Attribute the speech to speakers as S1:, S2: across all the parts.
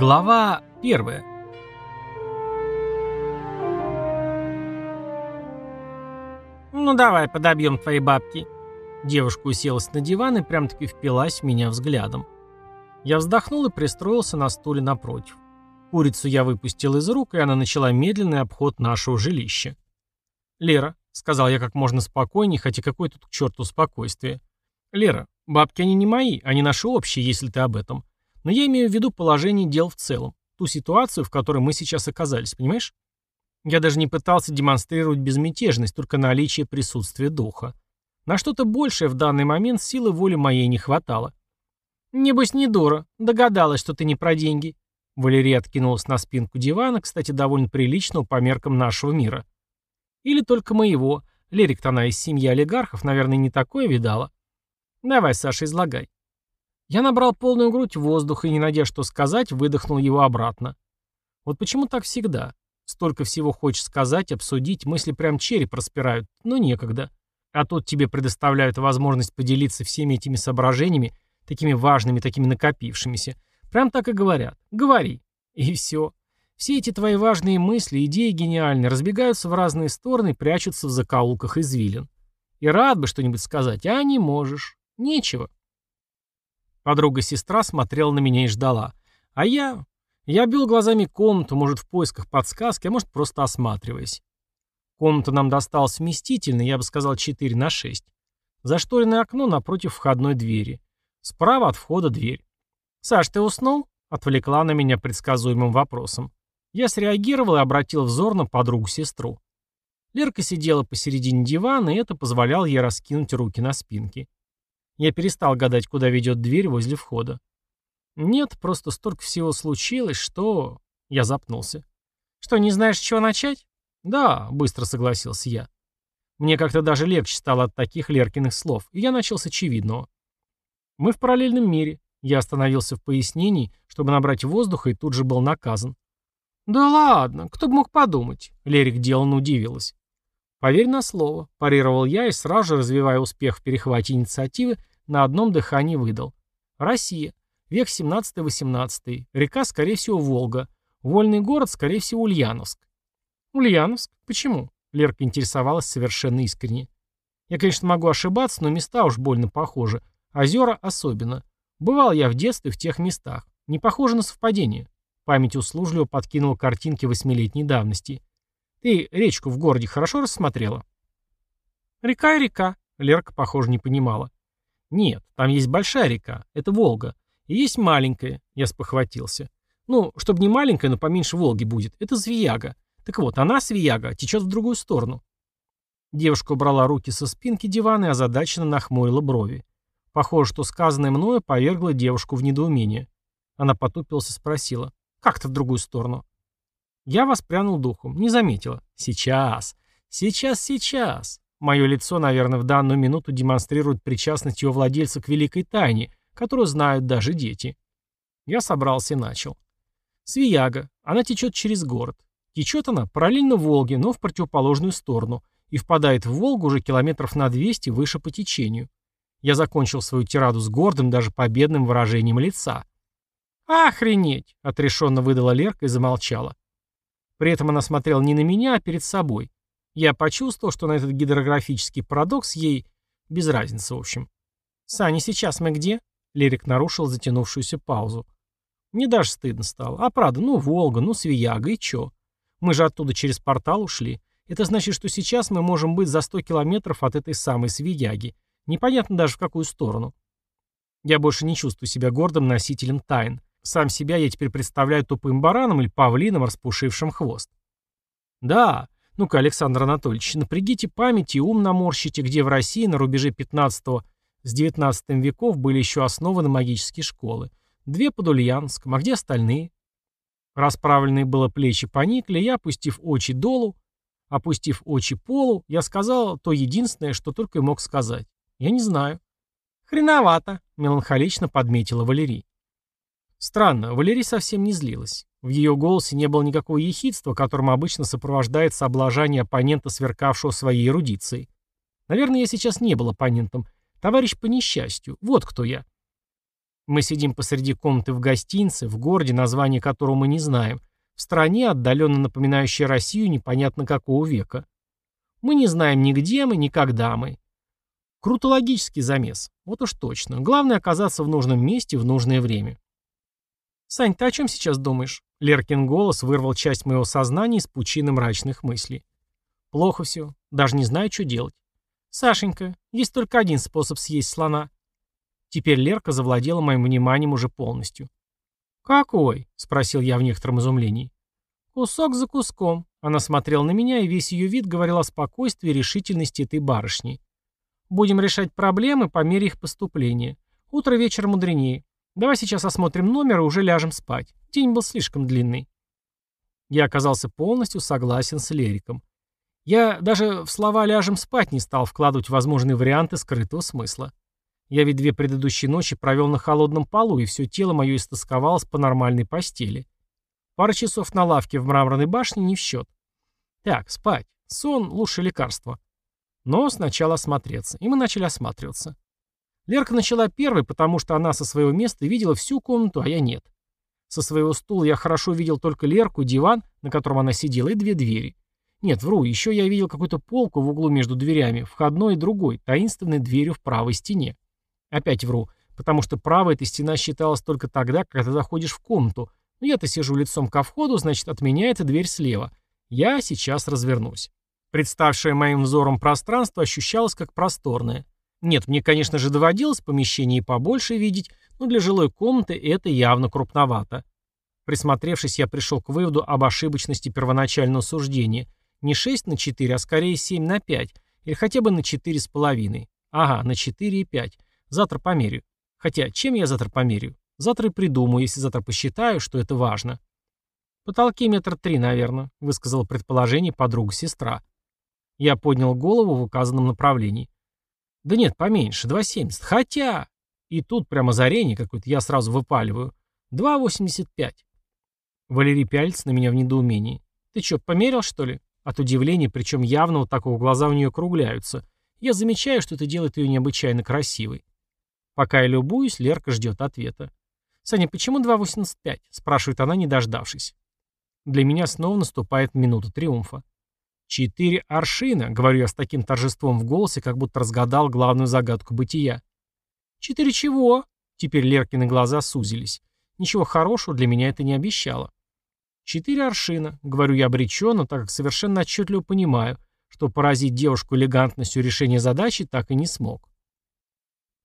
S1: Глава первая. «Ну давай, подобьем твои бабки». Девушка уселась на диван и прям-таки впилась в меня взглядом. Я вздохнул и пристроился на стуле напротив. Курицу я выпустил из рук, и она начала медленный обход нашего жилища. «Лера», — сказал я как можно спокойнее, хотя какое тут к черту спокойствие. «Лера, бабки они не мои, они наши общие, если ты об этом. Но я имею в виду положение дел в целом, ту ситуацию, в которой мы сейчас оказались, понимаешь? Я даже не пытался демонстрировать безмятежность, только наличие присутствия духа. На что-то большее в данный момент силы воли моей не хватало. «Небось, не дура. Догадалась, что ты не про деньги». Валерия откинулась на спинку дивана, кстати, довольно приличного по меркам нашего мира. Или только моего. Лерик-то она из семьи олигархов, наверное, не такое видала. Давай, Саша, излагай. Я набрал полную грудь воздуха и, не найдя что сказать, выдохнул его обратно. Вот почему так всегда? Столько всего хочешь сказать, обсудить, мысли прям череп распирают, но некогда. А тут тебе предоставляют возможность поделиться всеми этими соображениями, такими важными, такими накопившимися. Прям так и говорят. Говори. И все. Все эти твои важные мысли, идеи гениальные, разбегаются в разные стороны, прячутся в закоулках извилин. И рад бы что-нибудь сказать, а не можешь. Нечего. Подруга-сестра смотрела на меня и ждала. А я... Я бил глазами комнату, может, в поисках подсказки, а может, просто осматриваясь. Комната нам досталась вместительной, я бы сказал, 4 на 6. Зашторенное окно напротив входной двери. Справа от входа дверь. «Саш, ты уснул?» — отвлекла на меня предсказуемым вопросом. Я среагировал и обратил взор на подругу-сестру. Лерка сидела посередине дивана, и это позволяло ей раскинуть руки на спинке. Я перестал гадать, куда ведет дверь возле входа. Нет, просто столько всего случилось, что... Я запнулся. Что, не знаешь, с чего начать? Да, быстро согласился я. Мне как-то даже легче стало от таких Леркиных слов, и я начал с очевидного. Мы в параллельном мире. Я остановился в пояснении, чтобы набрать воздуха, и тут же был наказан. «Да ладно, кто бы мог подумать?» Лерик деланно удивилась. «Поверь на слово», – парировал я и сразу же, развивая успех в перехвате инициативы, на одном дыхании выдал. Россия. Век 17-18. Река, скорее всего, Волга. Вольный город, скорее всего, Ульяновск. Ульяновск? Почему? Лерка интересовалась совершенно искренне. Я, конечно, могу ошибаться, но места уж больно похожи. Озера особенно. Бывал я в детстве в тех местах. Не похоже на совпадение. Память услужливо подкинула картинки восьмилетней давности. Ты речку в городе хорошо рассмотрела? Река и река. Лерка, похоже, не понимала. «Нет, там есть большая река, это Волга. И есть маленькая», — я спохватился. «Ну, чтобы не маленькая, но поменьше Волги будет, это Звияга. Так вот, она, Свияга, течет в другую сторону». Девушка убрала руки со спинки дивана и озадаченно нахмурила брови. Похоже, что сказанное мною повергло девушку в недоумение. Она потупилась и спросила. «Как-то в другую сторону?» Я воспрянул духом. Не заметила. «Сейчас. Сейчас, сейчас. Мое лицо, наверное, в данную минуту демонстрирует причастность его владельца к великой тайне, которую знают даже дети. Я собрался и начал. Свияга. Она течет через город. Течет она параллельно Волге, но в противоположную сторону, и впадает в Волгу уже километров на 200 выше по течению. Я закончил свою тираду с гордым, даже победным выражением лица. «Охренеть!» — отрешенно выдала Лерка и замолчала. При этом она смотрела не на меня, а перед собой. Я почувствовал, что на этот гидрографический парадокс ей без разницы, в общем. «Саня, сейчас мы где?» Лирик нарушил затянувшуюся паузу. Мне даже стыдно стало. А правда, ну Волга, ну Свияга, и чё? Мы же оттуда через портал ушли. Это значит, что сейчас мы можем быть за 100 километров от этой самой Свияги. Непонятно даже в какую сторону. Я больше не чувствую себя гордым носителем тайн. Сам себя я теперь представляю тупым бараном или павлином, распушившим хвост. Да, ну-ка, Александр Анатольевич, напрягите память и ум наморщите, где в России на рубеже 15 с 19 веков были еще основаны магические школы. Две под Ульяновском, а где остальные? Расправленные было плечи поникли, я, опустив очи долу, опустив очи полу, я сказал то единственное, что только и мог сказать. Я не знаю. Хреновато, меланхолично подметила Валерий. Странно, Валерий совсем не злилась. В ее голосе не было никакого ехидства, которым обычно сопровождается облажание оппонента, сверкавшего своей эрудицией. Наверное, я сейчас не был оппонентом. Товарищ по несчастью. Вот кто я. Мы сидим посреди комнаты в гостинице, в городе, название которого мы не знаем, в стране, отдаленно напоминающей Россию непонятно какого века. Мы не знаем ни где мы, ни когда мы. Крутологический замес. Вот уж точно. Главное оказаться в нужном месте в нужное время. «Сань, ты о чем сейчас думаешь?» Леркин голос вырвал часть моего сознания из пучины мрачных мыслей. «Плохо все. Даже не знаю, что делать. Сашенька, есть только один способ съесть слона». Теперь Лерка завладела моим вниманием уже полностью. «Какой?» — спросил я в некотором изумлении. «Кусок за куском». Она смотрела на меня, и весь ее вид говорил о спокойствии и решительности этой барышни. «Будем решать проблемы по мере их поступления. Утро вечер мудренее. Давай сейчас осмотрим номер и уже ляжем спать. День был слишком длинный». Я оказался полностью согласен с Лериком. Я даже в слова «ляжем спать» не стал вкладывать возможные варианты скрытого смысла. Я ведь две предыдущие ночи провел на холодном полу, и все тело мое истосковалось по нормальной постели. Пара часов на лавке в мраморной башне не в счет. Так, спать. Сон — лучшее лекарство. Но сначала осмотреться. И мы начали осматриваться. Лерка начала первой, потому что она со своего места видела всю комнату, а я нет. Со своего стула я хорошо видел только Лерку, диван, на котором она сидела, и две двери. Нет, вру, еще я видел какую-то полку в углу между дверями, входной и другой, таинственной дверью в правой стене. Опять вру, потому что правая эта стена считалась только тогда, когда ты заходишь в комнату. Но я-то сижу лицом ко входу, значит, от меня эта дверь слева. Я сейчас развернусь. Представшее моим взором пространство ощущалось как просторное. Нет, мне, конечно же, доводилось помещение побольше видеть, но для жилой комнаты это явно крупновато. Присмотревшись, я пришел к выводу об ошибочности первоначального суждения. Не 6 на 4, а скорее 7 на 5, или хотя бы на 4,5. Ага, на 4,5. Завтра померю. Хотя, чем я завтра померю? Завтра и придумаю, если завтра посчитаю, что это важно. Потолки метр три, наверное, высказала предположение подруга-сестра. Я поднял голову в указанном направлении. Да нет, поменьше, 2,70. Хотя... И тут прямо озарение какое-то, я сразу выпаливаю. 2,85. Валерий пялится на меня в недоумении. Ты что, померил, что ли? От удивления, причем явно вот такого глаза у нее округляются. Я замечаю, что это делает ее необычайно красивой. Пока я любуюсь, Лерка ждет ответа. «Саня, почему 2,85?» – спрашивает она, не дождавшись. Для меня снова наступает минута триумфа. «Четыре аршина», — говорю я с таким торжеством в голосе, как будто разгадал главную загадку бытия. «Четыре чего?» Теперь Леркины глаза сузились. Ничего хорошего для меня это не обещало. «Четыре аршина», — говорю я обреченно, так как совершенно отчетливо понимаю, что поразить девушку элегантностью решения задачи так и не смог.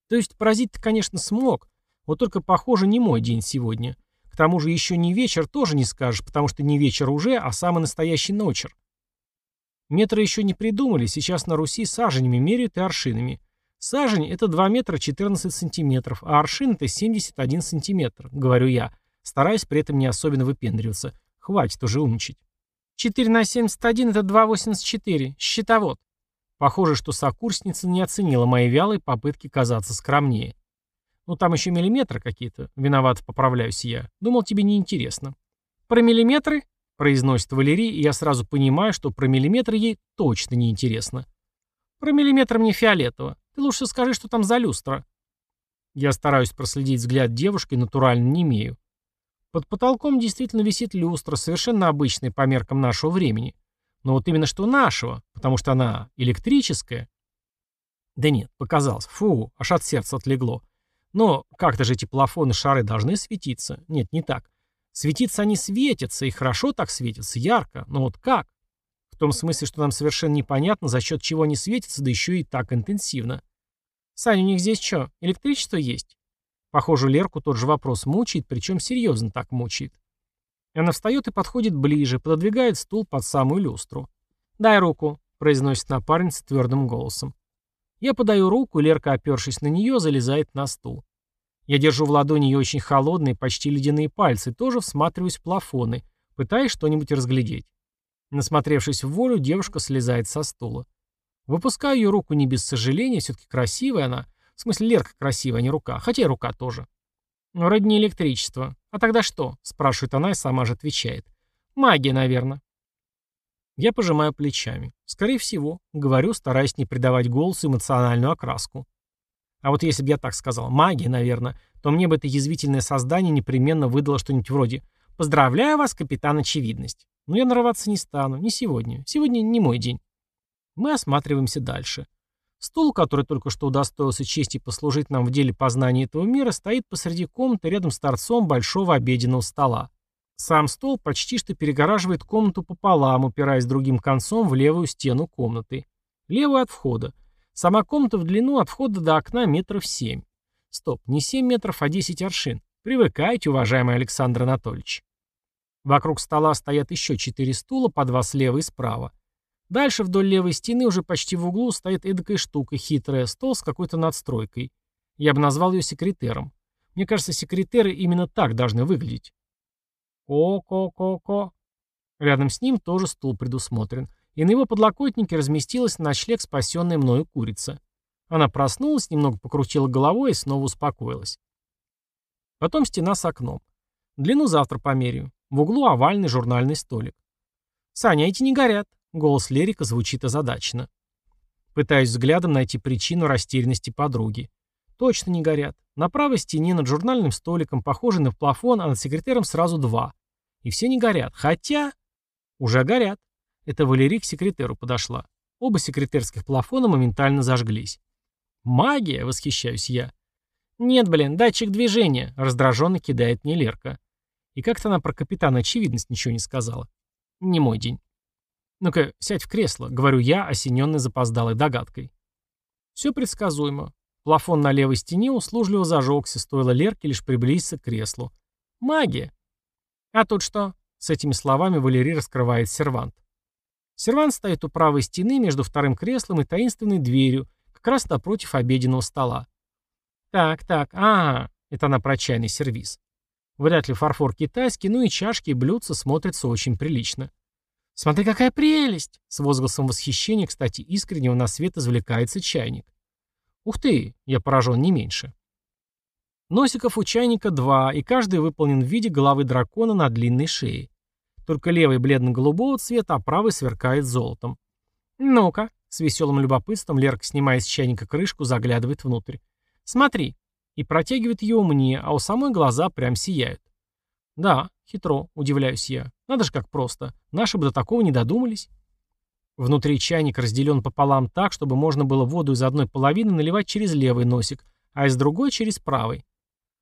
S1: То есть поразить-то, конечно, смог, вот только, похоже, не мой день сегодня. К тому же еще не вечер тоже не скажешь, потому что не вечер уже, а самый настоящий ночер. Метры еще не придумали, сейчас на Руси саженями меряют и аршинами. Сажень – это 2 метра 14 сантиметров, а аршин – это 71 сантиметр, говорю я, стараясь при этом не особенно выпендриваться. Хватит уже умничать. 4 на 71 – это 2,84, счетовод. Похоже, что сокурсница не оценила мои вялые попытки казаться скромнее. Ну там еще миллиметры какие-то, виноват поправляюсь я. Думал, тебе не интересно. Про миллиметры? Произносит Валерий, и я сразу понимаю, что про миллиметры ей точно не интересно. Про миллиметр мне фиолетово. Ты лучше скажи, что там за люстра. Я стараюсь проследить взгляд девушки, натурально не имею. Под потолком действительно висит люстра, совершенно обычная по меркам нашего времени. Но вот именно что нашего, потому что она электрическая. Да нет, показалось. Фу, аж от сердца отлегло. Но как-то же эти плафоны шары должны светиться. Нет, не так. Светиться они светятся, и хорошо так светятся, ярко. Но вот как? В том смысле, что нам совершенно непонятно, за счет чего они светятся, да еще и так интенсивно. Саня, у них здесь что, электричество есть? Похоже, Лерку тот же вопрос мучает, причем серьезно так мучает. Она встает и подходит ближе, пододвигает стул под самую люстру. «Дай руку», — произносит напарница твердым голосом. Я подаю руку, Лерка, опершись на нее, залезает на стул. Я держу в ладони ее очень холодные, почти ледяные пальцы, тоже всматриваюсь в плафоны, пытаясь что-нибудь разглядеть. Насмотревшись в волю, девушка слезает со стула. Выпускаю ее руку не без сожаления, все-таки красивая она. В смысле, Лерка красивая, а не рука. Хотя и рука тоже. Но вроде не электричество. А тогда что? Спрашивает она и сама же отвечает. Магия, наверное. Я пожимаю плечами. Скорее всего, говорю, стараясь не придавать голосу эмоциональную окраску. А вот если бы я так сказал, магия, наверное, то мне бы это язвительное создание непременно выдало что-нибудь вроде «Поздравляю вас, капитан Очевидность». Но я нарываться не стану, не сегодня. Сегодня не мой день. Мы осматриваемся дальше. Стул, который только что удостоился чести послужить нам в деле познания этого мира, стоит посреди комнаты рядом с торцом большого обеденного стола. Сам стол почти что перегораживает комнату пополам, упираясь другим концом в левую стену комнаты. Левую от входа. Сама комната в длину от входа до окна метров семь. Стоп, не семь метров, а десять аршин. Привыкайте, уважаемый Александр Анатольевич. Вокруг стола стоят еще четыре стула, по два слева и справа. Дальше вдоль левой стены уже почти в углу стоит эдакая штука, хитрая, стол с какой-то надстройкой. Я бы назвал ее секретером. Мне кажется, секретеры именно так должны выглядеть. Ко-ко-ко-ко. Рядом с ним тоже стул предусмотрен. И на его подлокотнике разместилась на ночлег спасенная мною курица. Она проснулась, немного покрутила головой и снова успокоилась. Потом стена с окном. Длину завтра померяю. В углу овальный журнальный столик. «Саня, эти не горят. Голос Лерика звучит озадаченно. Пытаюсь взглядом найти причину растерянности подруги. Точно не горят. На правой стене над журнальным столиком похожий на плафон, а над секретером сразу два. И все не горят. Хотя... Уже горят. Это Валерий к секретеру подошла. Оба секретерских плафона моментально зажглись. «Магия!» — восхищаюсь я. «Нет, блин, датчик движения!» — раздраженно кидает мне Лерка. И как-то она про капитана очевидность ничего не сказала. Не мой день. «Ну-ка, сядь в кресло», — говорю я, осененный запоздалой догадкой. Все предсказуемо. Плафон на левой стене услужливо зажегся, стоило Лерке лишь приблизиться к креслу. Магия. А тут что? С этими словами Валерий раскрывает сервант. Сервант стоит у правой стены между вторым креслом и таинственной дверью, как раз напротив обеденного стола. Так, так, а, это на про чайный сервиз. Вряд ли фарфор китайский, ну и чашки и блюдца смотрятся очень прилично. «Смотри, какая прелесть!» С возгласом восхищения, кстати, искреннего на свет извлекается чайник. «Ух ты!» Я поражен не меньше. Носиков у чайника два, и каждый выполнен в виде головы дракона на длинной шее. Только левый бледно-голубого цвета, а правый сверкает золотом. «Ну-ка!» С веселым любопытством Лерка снимает с чайника крышку, заглядывает внутрь. «Смотри!» И протягивает ее мне, а у самой глаза прям сияют. Да, хитро, удивляюсь я. Надо же как просто. Наши бы до такого не додумались. Внутри чайник разделен пополам так, чтобы можно было воду из одной половины наливать через левый носик, а из другой через правый.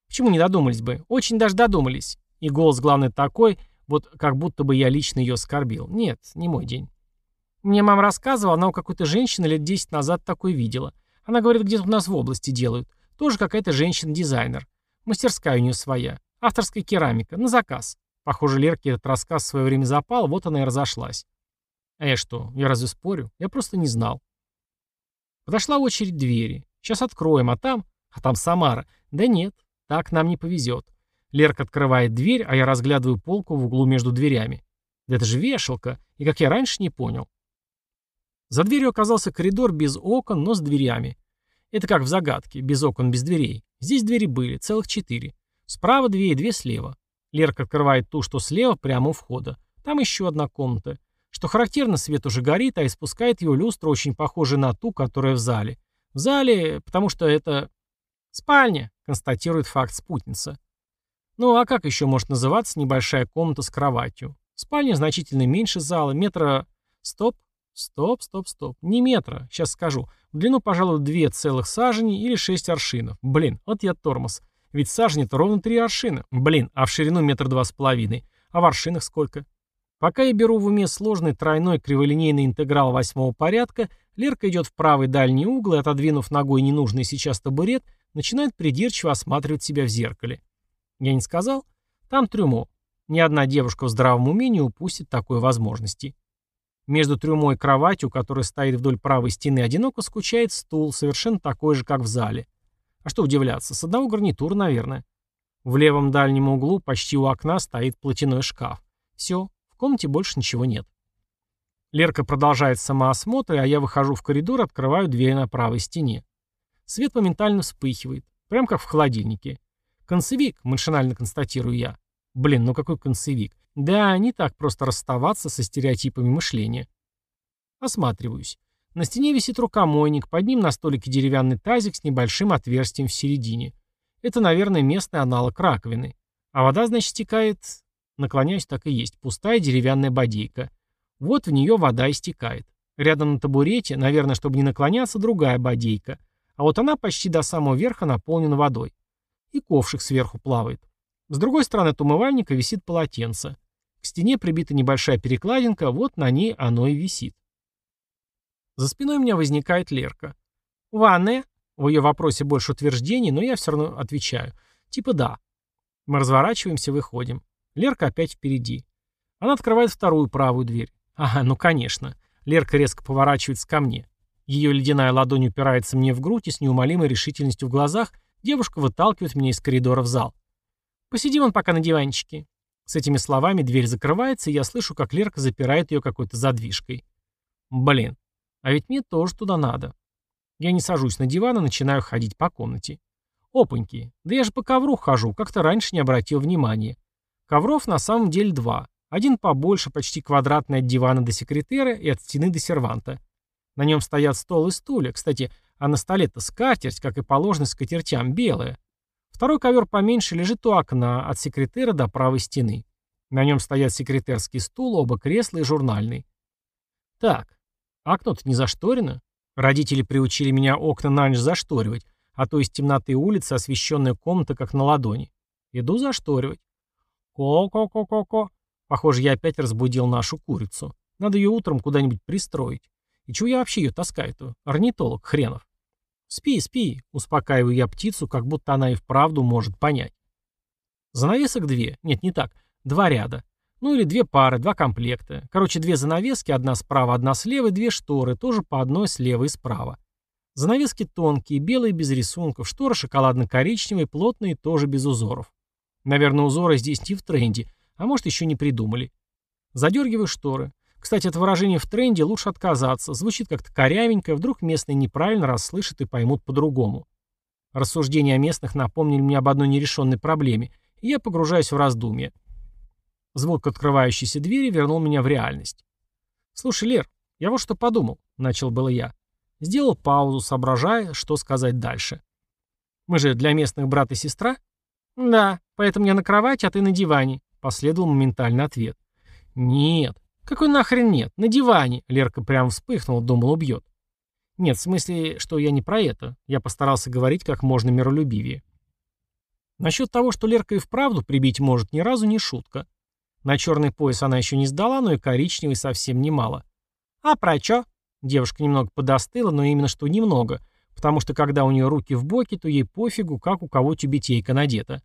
S1: Почему не додумались бы? Очень даже додумались. И голос, главное, такой, вот как будто бы я лично ее оскорбил. Нет, не мой день. Мне мама рассказывала, она у какой-то женщины лет 10 назад такой видела. Она говорит, где-то у нас в области делают. Тоже какая-то женщина-дизайнер. Мастерская у нее своя. Авторская керамика. На заказ. Похоже, Лерке этот рассказ в свое время запал, вот она и разошлась. А я что, я разве спорю? Я просто не знал. Подошла очередь двери. Сейчас откроем, а там... А там Самара. Да нет, так нам не повезет. Лерка открывает дверь, а я разглядываю полку в углу между дверями. Да это же вешалка, и как я раньше не понял. За дверью оказался коридор без окон, но с дверями. Это как в загадке, без окон, без дверей. Здесь двери были, целых четыре. Справа две и две слева. Лерка открывает ту, что слева, прямо у входа. Там еще одна комната. Что характерно, свет уже горит, а испускает его люстра, очень похожая на ту, которая в зале. В зале, потому что это... Спальня, констатирует факт спутница. Ну а как еще может называться небольшая комната с кроватью? Спальня значительно меньше зала, метра... Стоп, стоп, стоп, стоп. Не метра, сейчас скажу. В длину, пожалуй, две целых сажени или шесть аршинов. Блин, вот я тормоз. Ведь сажень-то ровно три аршина. Блин, а в ширину метр два с половиной. А в аршинах сколько? Пока я беру в уме сложный тройной криволинейный интеграл восьмого порядка, Лерка идет в правый дальний угол и, отодвинув ногой ненужный сейчас табурет, начинает придирчиво осматривать себя в зеркале. Я не сказал? Там трюмо. Ни одна девушка в здравом уме не упустит такой возможности. Между трюмо и кроватью, которая стоит вдоль правой стены, одиноко скучает стул, совершенно такой же, как в зале. А что удивляться, с одного гарнитура, наверное. В левом дальнем углу, почти у окна, стоит платяной шкаф. Все, в комнате больше ничего нет. Лерка продолжает самоосмотр, а я выхожу в коридор, открываю дверь на правой стене. Свет моментально вспыхивает, прям как в холодильнике. Концевик, машинально констатирую я. Блин, ну какой концевик? Да, не так просто расставаться со стереотипами мышления. Осматриваюсь. На стене висит рукомойник, под ним на столике деревянный тазик с небольшим отверстием в середине. Это, наверное, местный аналог раковины. А вода, значит, стекает... Наклоняюсь, так и есть. Пустая деревянная бодейка. Вот в нее вода истекает. Рядом на табурете, наверное, чтобы не наклоняться, другая бодейка. А вот она почти до самого верха наполнена водой. И ковшик сверху плавает. С другой стороны от умывальника висит полотенце. К стене прибита небольшая перекладинка, вот на ней оно и висит. За спиной у меня возникает Лерка. «Ванная?» В ее вопросе больше утверждений, но я все равно отвечаю. Типа да. Мы разворачиваемся, выходим. Лерка опять впереди. Она открывает вторую правую дверь. Ага, ну конечно. Лерка резко поворачивается ко мне. Ее ледяная ладонь упирается мне в грудь, и с неумолимой решительностью в глазах девушка выталкивает меня из коридора в зал. «Посидим он пока на диванчике». С этими словами дверь закрывается, и я слышу, как Лерка запирает ее какой-то задвижкой. Блин, а ведь мне тоже туда надо. Я не сажусь на диван и начинаю ходить по комнате. Опаньки, да я же по ковру хожу, как-то раньше не обратил внимания. Ковров на самом деле два. Один побольше, почти квадратный от дивана до секретера и от стены до серванта. На нем стоят стол и стулья. Кстати, а на столе-то скатерть, как и положено скатертям, белая. Второй ковер поменьше лежит у окна, от секретера до правой стены. На нем стоят секретерский стул, оба кресла и журнальный. Так, окно-то не зашторено. Родители приучили меня окна на ночь зашторивать, а то из темноты улицы освещенная комната как на ладони. Иду зашторивать. Ко-ко-ко-ко-ко. Похоже, я опять разбудил нашу курицу. Надо ее утром куда-нибудь пристроить. И чего я вообще ее таскаю-то? Орнитолог хренов. «Спи, спи», — успокаиваю я птицу, как будто она и вправду может понять. Занавесок две. Нет, не так. Два ряда. Ну или две пары, два комплекта. Короче, две занавески, одна справа, одна слева, и две шторы, тоже по одной слева и справа. Занавески тонкие, белые, без рисунков, шторы шоколадно-коричневые, плотные, тоже без узоров. Наверное, узоры здесь не в тренде, а может еще не придумали. Задергиваю шторы. Кстати, от выражения «в тренде» лучше отказаться. Звучит как-то корявенько, вдруг местные неправильно расслышат и поймут по-другому. Рассуждения о местных напомнили мне об одной нерешенной проблеме, и я погружаюсь в раздумье. Звук открывающейся двери вернул меня в реальность. «Слушай, Лер, я вот что подумал», — начал было я. Сделал паузу, соображая, что сказать дальше. «Мы же для местных брат и сестра?» «Да, поэтому я на кровати, а ты на диване», — последовал моментальный ответ. «Нет, «Какой нахрен нет? На диване!» Лерка прям вспыхнула, думал, убьет. «Нет, в смысле, что я не про это. Я постарался говорить как можно миролюбивее». Насчет того, что Лерка и вправду прибить может, ни разу не шутка. На черный пояс она еще не сдала, но и коричневый совсем немало. «А про чё?» Девушка немного подостыла, но именно что немного, потому что когда у нее руки в боки, то ей пофигу, как у кого тюбетейка надета.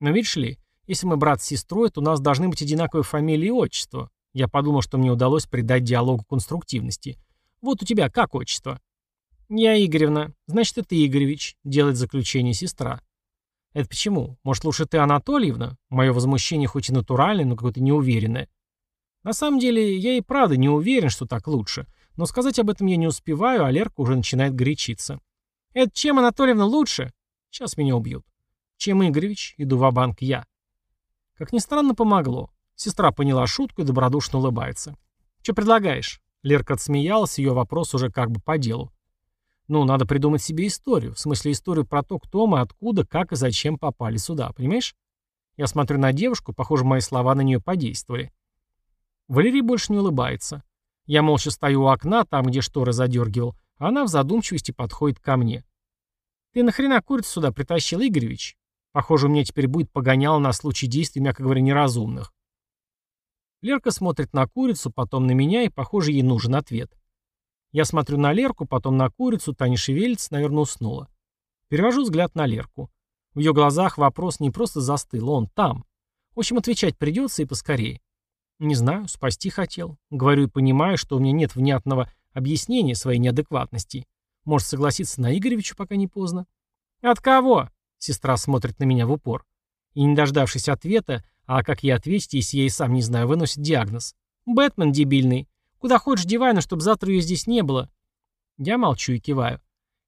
S1: Но видишь ли, если мы брат с сестрой, то у нас должны быть одинаковые фамилии и отчество. Я подумал, что мне удалось придать диалогу конструктивности. «Вот у тебя как отчество?» «Я Игоревна. Значит, это Игоревич», — делает заключение сестра. «Это почему? Может, лучше ты Анатольевна?» Мое возмущение хоть и натуральное, но какое-то неуверенное. На самом деле, я и правда не уверен, что так лучше. Но сказать об этом я не успеваю, а Лерка уже начинает горячиться. «Это чем, Анатольевна, лучше?» «Сейчас меня убьют». «Чем, Игоревич?» Иду в банк я. Как ни странно, помогло. Сестра поняла шутку и добродушно улыбается. «Что предлагаешь?» Лерка отсмеялась, ее вопрос уже как бы по делу. «Ну, надо придумать себе историю. В смысле историю про то, кто мы, откуда, как и зачем попали сюда, понимаешь?» Я смотрю на девушку, похоже, мои слова на нее подействовали. Валерий больше не улыбается. Я молча стою у окна, там, где шторы задергивал, а она в задумчивости подходит ко мне. «Ты нахрена курицу сюда притащил, Игоревич?» Похоже, у меня теперь будет погоняло на случай действий, мягко говоря, неразумных. Лерка смотрит на курицу, потом на меня, и, похоже, ей нужен ответ. Я смотрю на Лерку, потом на курицу, та не шевелится, наверное, уснула. Перевожу взгляд на Лерку. В ее глазах вопрос не просто застыл, он там. В общем, отвечать придется и поскорее. Не знаю, спасти хотел. Говорю и понимаю, что у меня нет внятного объяснения своей неадекватности. Может, согласиться на Игоревича, пока не поздно? От кого? Сестра смотрит на меня в упор. И, не дождавшись ответа, а как ей ответить, если я и сам не знаю, выносит диагноз? Бэтмен дебильный. Куда хочешь девай, но чтобы завтра ее здесь не было. Я молчу и киваю.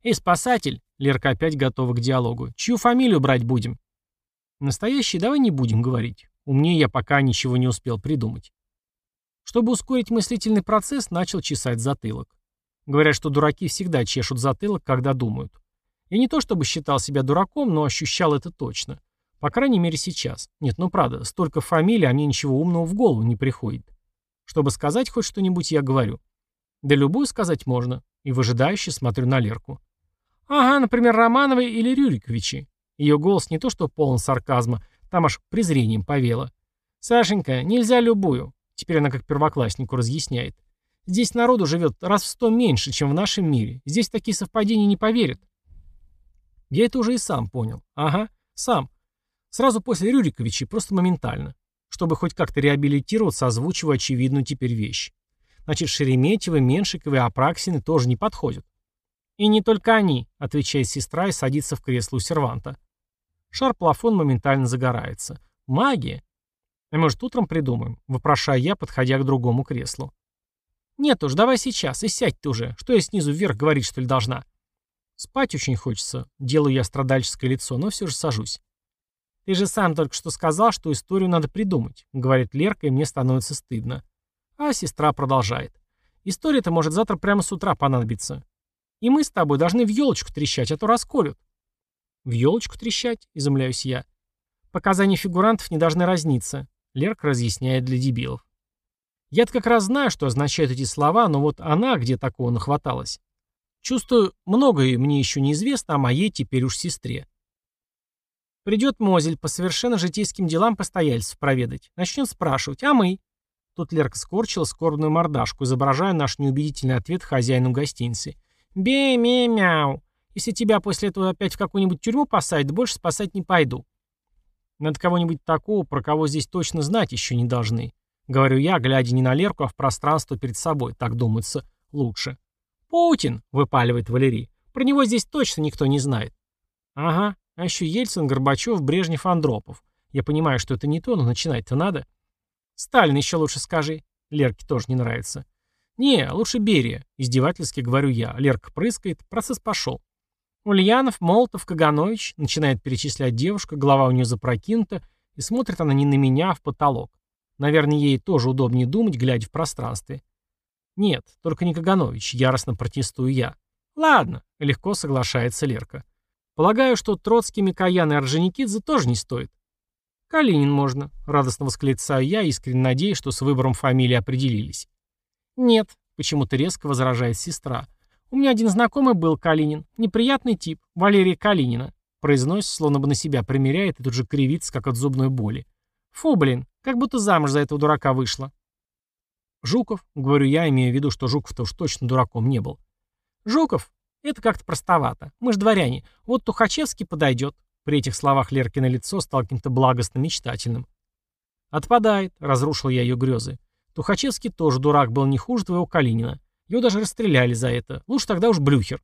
S1: Эй, спасатель, Лерка опять готова к диалогу. Чью фамилию брать будем? Настоящий давай не будем говорить. Умнее я пока ничего не успел придумать. Чтобы ускорить мыслительный процесс, начал чесать затылок. Говорят, что дураки всегда чешут затылок, когда думают. Я не то чтобы считал себя дураком, но ощущал это точно. По крайней мере сейчас. Нет, ну правда, столько фамилий, а мне ничего умного в голову не приходит. Чтобы сказать хоть что-нибудь, я говорю. Да любую сказать можно. И выжидающе смотрю на Лерку. Ага, например, Романовой или Рюриковичи. Ее голос не то что полон сарказма, там аж презрением повело. «Сашенька, нельзя любую». Теперь она как первокласснику разъясняет. «Здесь народу живет раз в сто меньше, чем в нашем мире. Здесь такие совпадения не поверят». Я это уже и сам понял. Ага, сам. Сразу после Рюриковичей, просто моментально. Чтобы хоть как-то реабилитироваться, озвучиваю очевидную теперь вещь. Значит, Шереметьевы, Меншиковы Апраксины тоже не подходят. «И не только они», — отвечает сестра и садится в кресло у серванта. Шар-плафон моментально загорается. Магия. А может, утром придумаем? Вопрошаю я, подходя к другому креслу. Нет уж, давай сейчас, и сядь ты уже. Что я снизу вверх говорить, что ли, должна? Спать очень хочется. Делаю я страдальческое лицо, но все же сажусь. Ты же сам только что сказал, что историю надо придумать, говорит Лерка, и мне становится стыдно. А сестра продолжает. История-то может завтра прямо с утра понадобиться. И мы с тобой должны в елочку трещать, а то расколют. В елочку трещать? Изумляюсь я. Показания фигурантов не должны разниться. Лерка разъясняет для дебилов. Я-то как раз знаю, что означают эти слова, но вот она где такого нахваталась. Чувствую, многое мне еще неизвестно о моей теперь уж сестре. Придет Мозель по совершенно житейским делам постояльцев проведать. Начнет спрашивать, а мы? Тут Лерка скорчила скорбную мордашку, изображая наш неубедительный ответ хозяину гостиницы. «Бе-ме-мяу. Если тебя после этого опять в какую-нибудь тюрьму посадят, больше спасать не пойду». Надо кого-нибудь такого, про кого здесь точно знать еще не должны. Говорю я, глядя не на Лерку, а в пространство перед собой. Так думается лучше. «Путин!» — выпаливает Валерий. «Про него здесь точно никто не знает». «Ага. А еще Ельцин, Горбачев, Брежнев, Андропов. Я понимаю, что это не то, но начинать-то надо». «Сталин еще лучше скажи». Лерке тоже не нравится. «Не, лучше Берия», — издевательски говорю я. Лерка прыскает, процесс пошел. Ульянов, Молотов, Каганович, начинает перечислять девушка, голова у нее запрокинута, и смотрит она не на меня, а в потолок. Наверное, ей тоже удобнее думать, глядя в пространстве. Нет, только не Каганович, яростно протестую я. Ладно, легко соглашается Лерка. Полагаю, что Троцкий, Микоян и Орджоникидзе тоже не стоит. Калинин можно, радостно восклицаю я, искренне надеясь, что с выбором фамилии определились. Нет, почему-то резко возражает сестра. У меня один знакомый был Калинин. Неприятный тип. Валерия Калинина. Произносит, словно бы на себя примеряет и тут же кривится, как от зубной боли. Фу, блин, как будто замуж за этого дурака вышла. Жуков, говорю я, имея в виду, что Жуков-то уж точно дураком не был. Жуков, это как-то простовато. Мы ж дворяне. Вот Тухачевский подойдет. При этих словах Леркино лицо стало каким-то благостно-мечтательным. «Отпадает», — разрушил я ее грезы. Тухачевский тоже дурак был не хуже твоего Калинина. Его даже расстреляли за это. Лучше тогда уж Блюхер.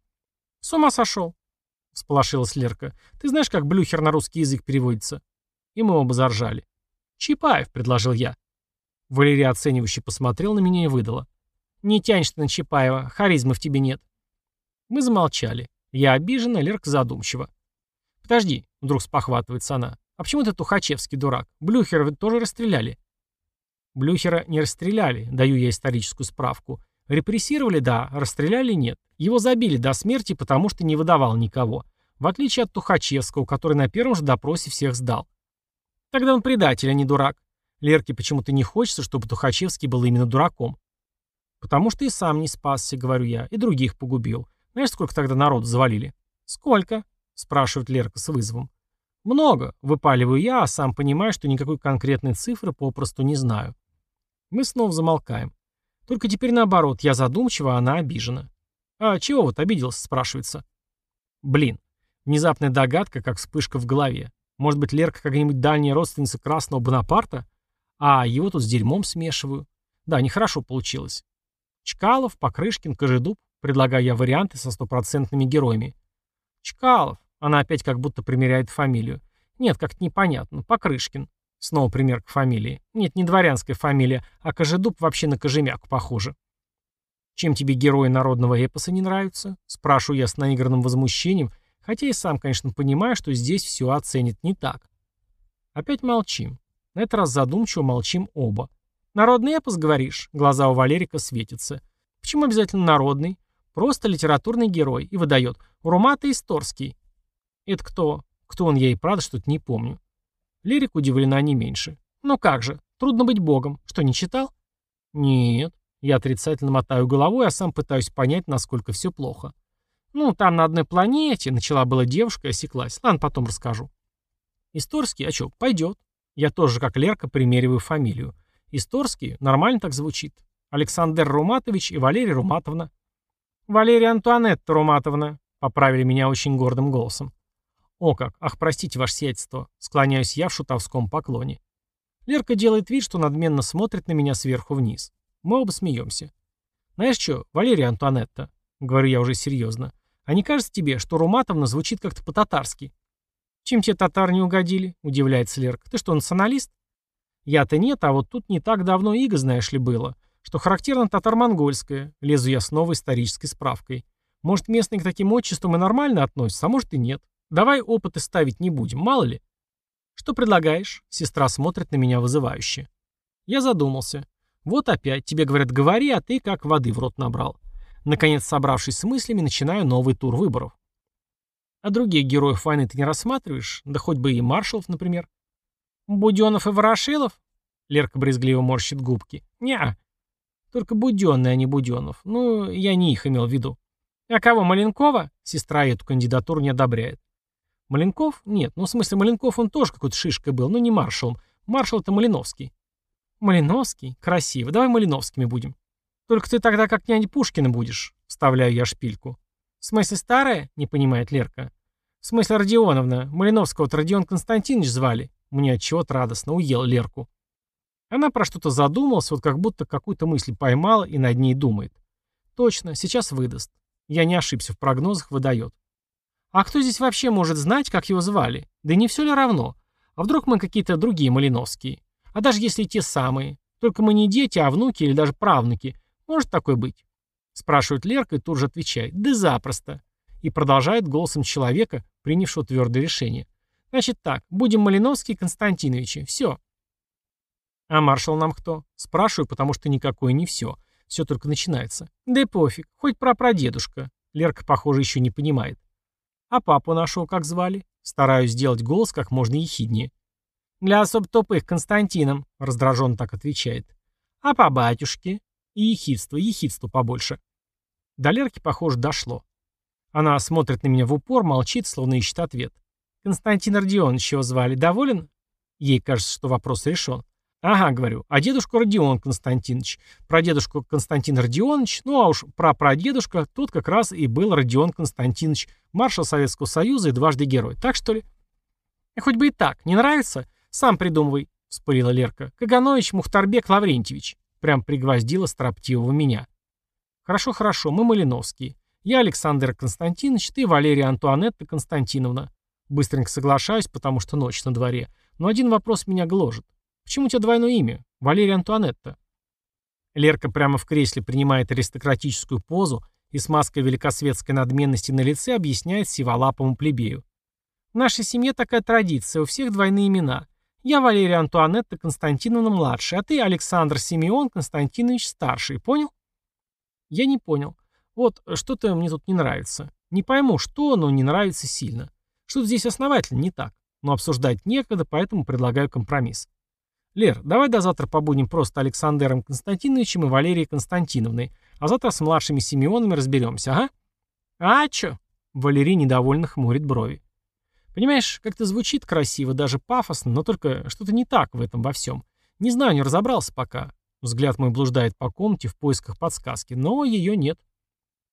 S1: С ума сошел. Всполошилась Лерка. Ты знаешь, как Блюхер на русский язык переводится? И мы оба заржали. Чапаев, предложил я. Валерия оценивающе посмотрел на меня и выдала. Не тянешь ты на Чапаева, харизмы в тебе нет. Мы замолчали. Я обижена, Лерка задумчиво. Подожди, вдруг спохватывается она. А почему ты Тухачевский дурак? Блюхера ведь тоже расстреляли. Блюхера не расстреляли, даю я историческую справку. Репрессировали, да, расстреляли нет. Его забили до смерти, потому что не выдавал никого. В отличие от Тухачевского, который на первом же допросе всех сдал. Тогда он предатель, а не дурак. Лерке почему-то не хочется, чтобы Тухачевский был именно дураком. Потому что и сам не спасся, говорю я, и других погубил. Знаешь, сколько тогда народ завалили? Сколько? Спрашивает Лерка с вызовом. Много, выпаливаю я, а сам понимаю, что никакой конкретной цифры попросту не знаю. Мы снова замолкаем. Только теперь наоборот, я задумчива, а она обижена. «А чего вот обиделся?» – спрашивается. Блин, внезапная догадка, как вспышка в голове. Может быть, Лерка какая-нибудь дальняя родственница Красного Бонапарта? А, его тут с дерьмом смешиваю. Да, нехорошо получилось. Чкалов, Покрышкин, Кожедуб. Предлагаю я варианты со стопроцентными героями. Чкалов. Она опять как будто примеряет фамилию. Нет, как-то непонятно. Покрышкин. Снова пример к фамилии. Нет, не дворянская фамилия, а Кожедуб вообще на Кожемяку похоже. Чем тебе герои народного эпоса не нравятся? Спрашиваю я с наигранным возмущением, хотя и сам, конечно, понимаю, что здесь все оценит не так. Опять молчим. На этот раз задумчиво молчим оба. Народный эпос, говоришь? Глаза у Валерика светятся. Почему обязательно народный? Просто литературный герой. И выдает. Урумата Исторский. Это кто? Кто он, я и правда что-то не помню. Лерик удивлена не меньше. Ну как же, трудно быть богом. Что, не читал? Нет. Я отрицательно мотаю головой, а сам пытаюсь понять, насколько все плохо. Ну, там на одной планете, начала была девушка и осеклась. Ладно, потом расскажу. Исторский, а что, пойдет. Я тоже, как Лерка, примериваю фамилию. Исторский, нормально так звучит. Александр Руматович и Валерия Руматовна. Валерия Антуанетта Руматовна, поправили меня очень гордым голосом. О как, ах, простите, ваше сиятельство, склоняюсь я в шутовском поклоне. Лерка делает вид, что надменно смотрит на меня сверху вниз. Мы оба смеемся. Знаешь что, Валерия Антуанетта, говорю я уже серьезно, а не кажется тебе, что Руматовна звучит как-то по-татарски? Чем тебе татар не угодили? Удивляется Лерка. Ты что, националист? Я-то нет, а вот тут не так давно иго, знаешь ли, было. Что характерно татар-монгольское. Лезу я с новой исторической справкой. Может, местные к таким отчествам и нормально относятся, а может и нет. Давай опыты ставить не будем, мало ли. Что предлагаешь? Сестра смотрит на меня вызывающе. Я задумался. Вот опять, тебе говорят говори, а ты как воды в рот набрал. Наконец, собравшись с мыслями, начинаю новый тур выборов. А других героев войны ты не рассматриваешь? Да хоть бы и маршалов, например. Буденов и Ворошилов? Лерка брезгливо морщит губки. Неа. Только Буденный, а не Буденов. Ну, я не их имел в виду. А кого, Маленкова? Сестра эту кандидатуру не одобряет. Маленков? Нет, ну в смысле Маленков он тоже какой-то шишкой был, но не маршалом. Маршал это Малиновский. Малиновский? Красиво. Давай Малиновскими будем. Только ты тогда как нянь Пушкина будешь, вставляю я шпильку. В смысле старая? Не понимает Лерка. В смысле Родионовна. Малиновского-то Родион Константинович звали. Мне отчет радостно уел Лерку. Она про что-то задумалась, вот как будто какую-то мысль поймала и над ней думает. Точно, сейчас выдаст. Я не ошибся в прогнозах, выдает. А кто здесь вообще может знать, как его звали? Да не все ли равно? А вдруг мы какие-то другие Малиновские? А даже если те самые. Только мы не дети, а внуки или даже правнуки. Может такое быть? Спрашивает Лерка и тут же отвечает. Да запросто. И продолжает голосом человека, принявшего твердое решение. Значит так, будем Малиновские Константиновичи. Все. А маршал нам кто? Спрашиваю, потому что никакое не все. Все только начинается. Да и пофиг, хоть про прадедушка. Лерка, похоже, еще не понимает. А папу нашего как звали? Стараюсь сделать голос как можно ехиднее. Для особо тупых Константином, раздраженно так отвечает. А по батюшке? И ехидство, ехидство побольше. До Лерки, похоже, дошло. Она смотрит на меня в упор, молчит, словно ищет ответ. Константин Родионович его звали. Доволен? Ей кажется, что вопрос решен. Ага, говорю, а дедушку Родион Константинович. Про дедушку Константин Родионович, ну а уж про прадедушка, тут как раз и был Родион Константинович, маршал Советского Союза и дважды герой. Так что ли? И хоть бы и так, не нравится? Сам придумывай, вспылила Лерка. Каганович Мухтарбек Лаврентьевич. Прям пригвоздила строптивого меня. Хорошо, хорошо, мы Малиновские. Я Александр Константинович, ты Валерия Антуанетта Константиновна. Быстренько соглашаюсь, потому что ночь на дворе. Но один вопрос меня гложет. Почему у тебя двойное имя? Валерия Антуанетта. Лерка прямо в кресле принимает аристократическую позу и с маской великосветской надменности на лице объясняет сиволапому плебею. В нашей семье такая традиция, у всех двойные имена. Я Валерия Антуанетта Константиновна младшая, а ты Александр Симеон Константинович старший, понял? Я не понял. Вот что-то мне тут не нравится. Не пойму, что, но не нравится сильно. Что-то здесь основательно не так. Но обсуждать некогда, поэтому предлагаю компромисс. Лер, давай до завтра побудем просто Александром Константиновичем и Валерией Константиновной, а завтра с младшими Симеонами разберемся, ага? А чё? Валерий недовольно хмурит брови. Понимаешь, как-то звучит красиво, даже пафосно, но только что-то не так в этом во всем. Не знаю, не разобрался пока. Взгляд мой блуждает по комнате в поисках подсказки, но ее нет.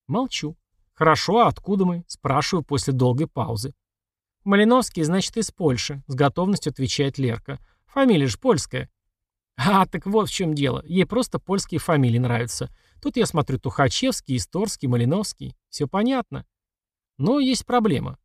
S1: Молчу. Хорошо, а откуда мы? Спрашиваю после долгой паузы. Малиновский, значит, из Польши, с готовностью отвечает Лерка. Фамилия же польская. А, так вот в чем дело. Ей просто польские фамилии нравятся. Тут я смотрю Тухачевский, Исторский, Малиновский. Все понятно. Но есть проблема.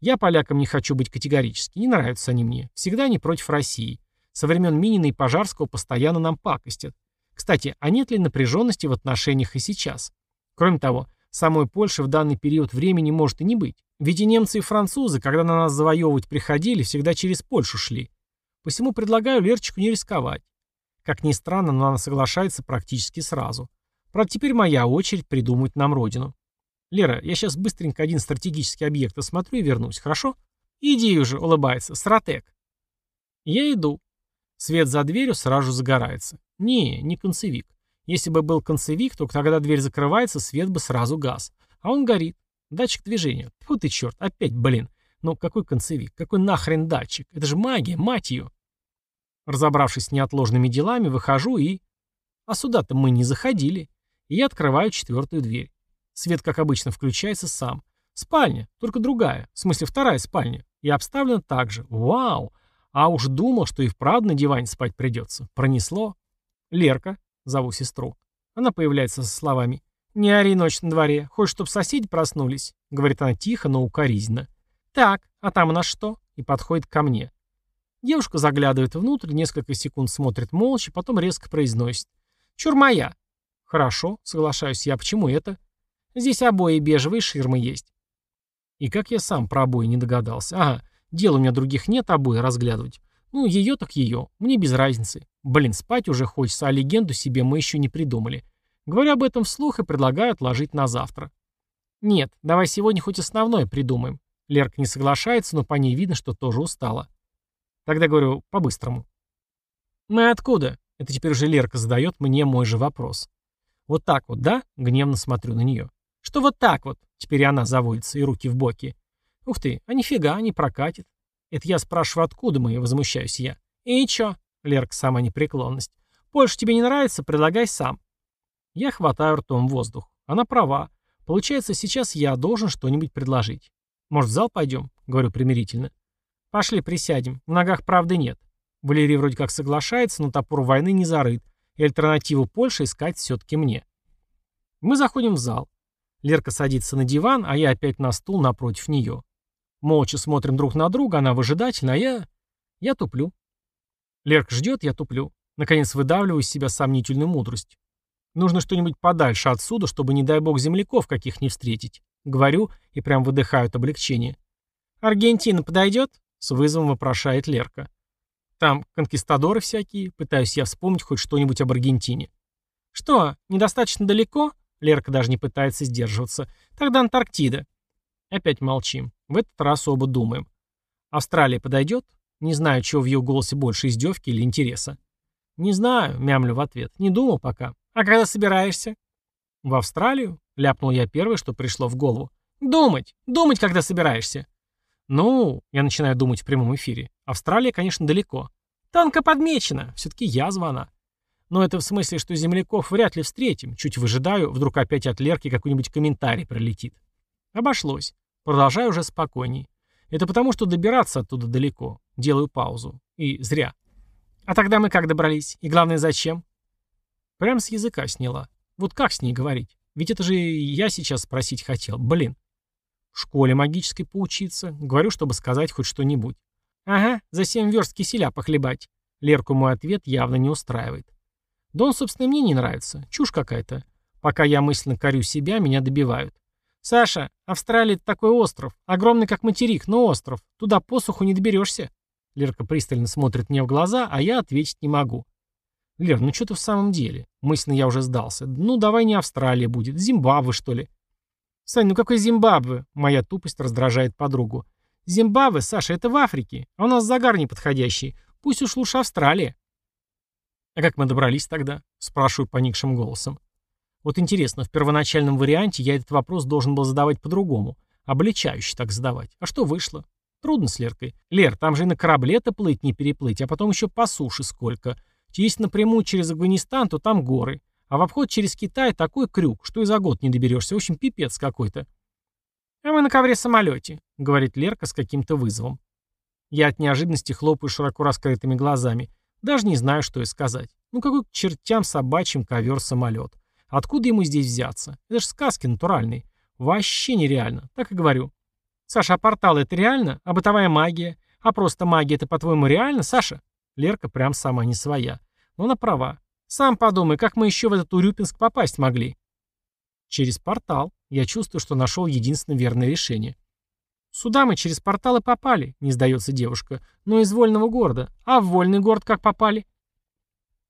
S1: Я полякам не хочу быть категорически. Не нравятся они мне. Всегда они против России. Со времен Минина и Пожарского постоянно нам пакостят. Кстати, а нет ли напряженности в отношениях и сейчас? Кроме того, самой Польши в данный период времени может и не быть. Ведь и немцы и французы, когда на нас завоевывать приходили, всегда через Польшу шли. Посему предлагаю Лерчику не рисковать. Как ни странно, но она соглашается практически сразу. Правда, теперь моя очередь придумать нам родину. Лера, я сейчас быстренько один стратегический объект осмотрю и вернусь, хорошо? Иди уже, улыбается, стратег. Я иду. Свет за дверью сразу загорается. Не, не концевик. Если бы был концевик, то когда дверь закрывается, свет бы сразу газ. А он горит. Датчик движения. Фу ты черт, опять, блин. Ну какой концевик? Какой нахрен датчик? Это же магия, мать ее. Разобравшись с неотложными делами, выхожу и... А сюда-то мы не заходили. И я открываю четвертую дверь. Свет, как обычно, включается сам. Спальня, только другая. В смысле, вторая спальня. И обставлена так же. Вау! А уж думал, что и вправду на диване спать придется. Пронесло. Лерка, зову сестру. Она появляется со словами. «Не ори ночь на дворе. Хочешь, чтоб соседи проснулись?» Говорит она тихо, но укоризненно. «Так, а там у нас что?» И подходит ко мне. Девушка заглядывает внутрь, несколько секунд смотрит молча, потом резко произносит. «Чур моя!» «Хорошо», — соглашаюсь я. «Почему это?» «Здесь обои бежевые, ширмы есть». И как я сам про обои не догадался. Ага, дел у меня других нет, обои разглядывать. Ну, ее так ее, мне без разницы. Блин, спать уже хочется, а легенду себе мы еще не придумали. Говорю об этом вслух и предлагаю отложить на завтра. Нет, давай сегодня хоть основное придумаем. Лерка не соглашается, но по ней видно, что тоже устала. Тогда говорю, по-быстрому. «Мы откуда?» Это теперь уже Лерка задает мне мой же вопрос. «Вот так вот, да?» Гневно смотрю на нее. «Что вот так вот?» Теперь она заводится и руки в боки. «Ух ты, а нифига, не прокатит». Это я спрашиваю, откуда мы, возмущаюсь я. «И чё?» Лерка сама непреклонность. «Польша тебе не нравится? Предлагай сам». Я хватаю ртом воздух. Она права. Получается, сейчас я должен что-нибудь предложить. Может, в зал пойдем? Говорю примирительно. Пошли присядем. В ногах правды нет. Валерий вроде как соглашается, но топор войны не зарыт. И альтернативу Польши искать все-таки мне. Мы заходим в зал. Лерка садится на диван, а я опять на стул напротив нее. Молча смотрим друг на друга, она выжидательна, а я... Я туплю. Лерка ждет, я туплю. Наконец выдавливаю из себя сомнительную мудрость. Нужно что-нибудь подальше отсюда, чтобы, не дай бог, земляков каких не встретить. Говорю и прям выдыхаю от облегчения. «Аргентина подойдет?» — с вызовом вопрошает Лерка. «Там конкистадоры всякие. Пытаюсь я вспомнить хоть что-нибудь об Аргентине». «Что, недостаточно далеко?» Лерка даже не пытается сдерживаться. «Тогда Антарктида». Опять молчим. В этот раз оба думаем. «Австралия подойдет?» Не знаю, чего в ее голосе больше издевки или интереса. «Не знаю», — мямлю в ответ. «Не думал пока». «А когда собираешься?» «В Австралию?» — ляпнул я первое, что пришло в голову. «Думать! Думать, когда собираешься!» «Ну...» — я начинаю думать в прямом эфире. «Австралия, конечно, далеко. Танка подмечена. Все-таки язва она. Но это в смысле, что земляков вряд ли встретим. Чуть выжидаю, вдруг опять от Лерки какой-нибудь комментарий пролетит. Обошлось. Продолжаю уже спокойней. Это потому, что добираться оттуда далеко. Делаю паузу. И зря. А тогда мы как добрались? И главное, зачем? Прям с языка сняла. Вот как с ней говорить? Ведь это же я сейчас спросить хотел. Блин. В школе магической поучиться. Говорю, чтобы сказать хоть что-нибудь. Ага, за семь верст киселя похлебать. Лерку мой ответ явно не устраивает. Да он, собственно, мне не нравится. Чушь какая-то. Пока я мысленно корю себя, меня добивают. «Саша, Австралия — это такой остров. Огромный, как материк, но остров. Туда посуху не доберешься». Лерка пристально смотрит мне в глаза, а я ответить не могу. «Лер, ну что ты в самом деле?» Мысленно я уже сдался. «Ну, давай не Австралия будет. Зимбабве, что ли?» «Сань, ну какой Зимбабве?» Моя тупость раздражает подругу. «Зимбабве, Саша, это в Африке. А у нас загар неподходящий. Пусть уж лучше Австралия». «А как мы добрались тогда?» — спрашиваю поникшим голосом. Вот интересно, в первоначальном варианте я этот вопрос должен был задавать по-другому. Обличающе так задавать. А что вышло? Трудно с Леркой. Лер, там же и на корабле-то плыть не переплыть, а потом еще по суше сколько. Если напрямую через Афганистан, то там горы. А в обход через Китай такой крюк, что и за год не доберешься. В общем, пипец какой-то. «А мы на ковре-самолете», — говорит Лерка с каким-то вызовом. Я от неожиданности хлопаю широко раскрытыми глазами. Даже не знаю, что и сказать. Ну какой к чертям собачьим ковер-самолет? Откуда ему здесь взяться? Это же сказки натуральные. Вообще нереально. Так и говорю. Саша, а портал это реально? А бытовая магия? А просто магия это, по-твоему, реально, Саша? Лерка прям сама не своя. Но она права. Сам подумай, как мы еще в этот Урюпинск попасть могли? Через портал. Я чувствую, что нашел единственное верное решение. «Сюда мы через порталы попали», — не сдается девушка. «Но из вольного города. А в вольный город как попали?»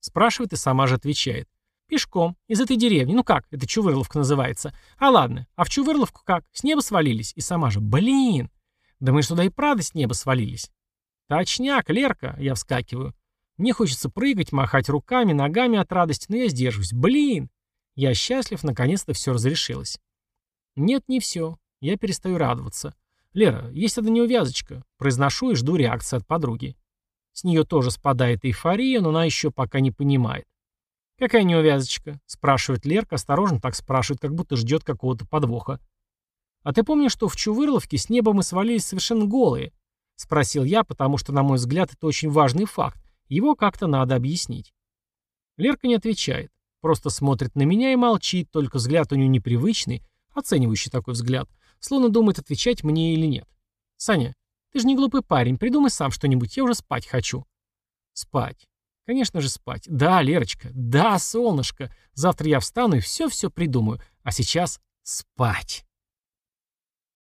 S1: Спрашивает и сама же отвечает. «Пешком. Из этой деревни. Ну как, это Чувырловка называется. А ладно. А в Чувырловку как? С неба свалились. И сама же. Блин! Да мы же туда и правда с неба свалились. Точняк, Лерка, я вскакиваю. Мне хочется прыгать, махать руками, ногами от радости, но я сдерживаюсь. Блин! Я счастлив, наконец-то все разрешилось. Нет, не все. Я перестаю радоваться. Лера, есть одна неувязочка. Произношу и жду реакции от подруги. С нее тоже спадает эйфория, но она еще пока не понимает. «Какая неувязочка?» — спрашивает Лерка, осторожно так спрашивает, как будто ждет какого-то подвоха. «А ты помнишь, что в Чувырловке с неба мы свалились совершенно голые?» — спросил я, потому что, на мой взгляд, это очень важный факт. Его как-то надо объяснить. Лерка не отвечает. Просто смотрит на меня и молчит, только взгляд у нее непривычный, оценивающий такой взгляд, словно думает, отвечать мне или нет. «Саня, ты же не глупый парень, придумай сам что-нибудь, я уже спать хочу». «Спать. Конечно же спать. Да, Лерочка, да, солнышко. Завтра я встану и все-все придумаю. А сейчас спать».